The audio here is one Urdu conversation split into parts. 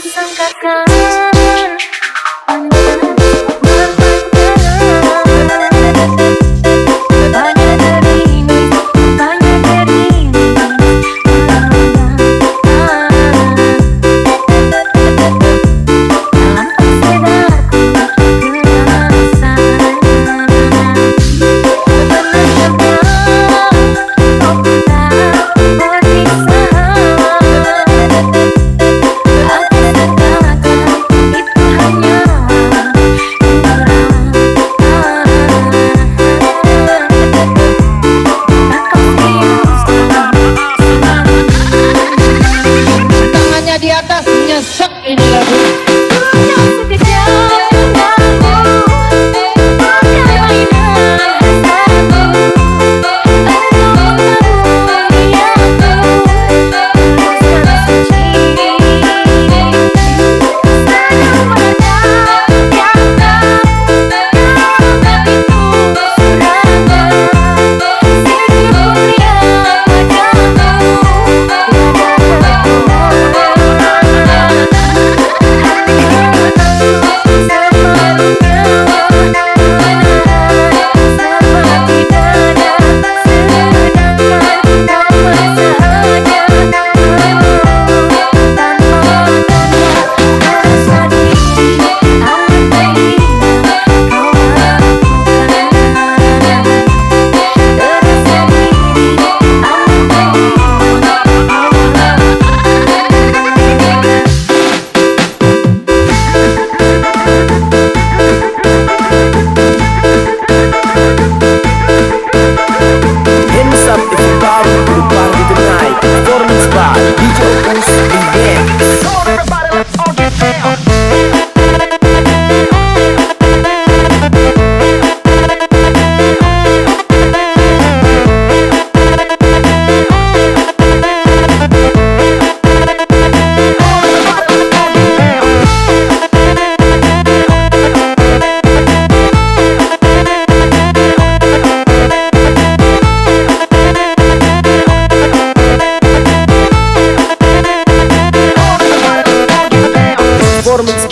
کر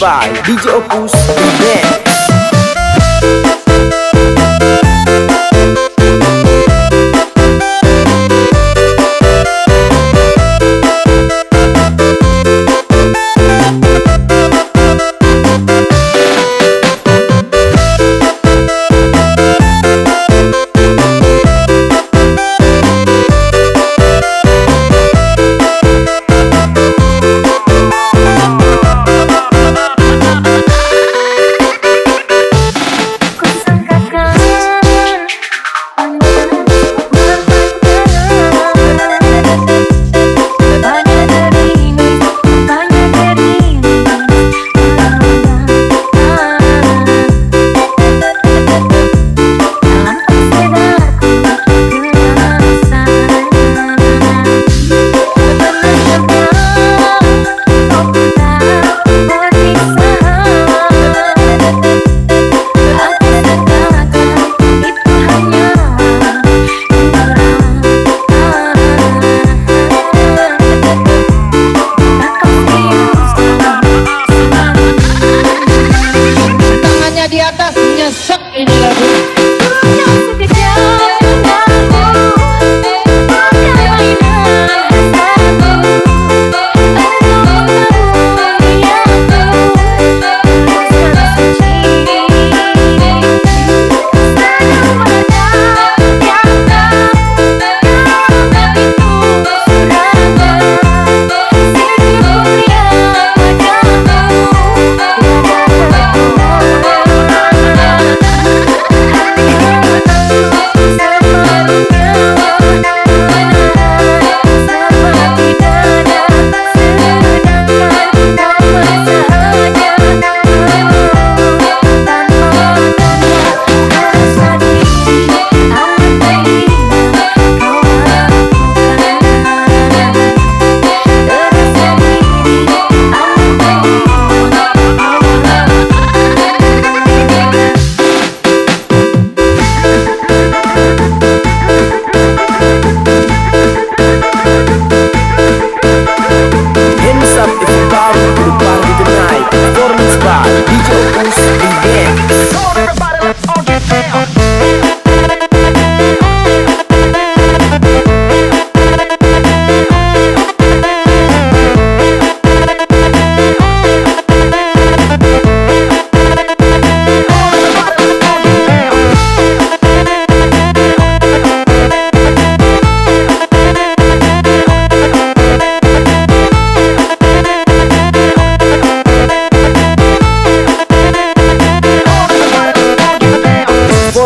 by DJ Opus Remix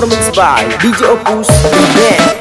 performance by DJ Opus The Band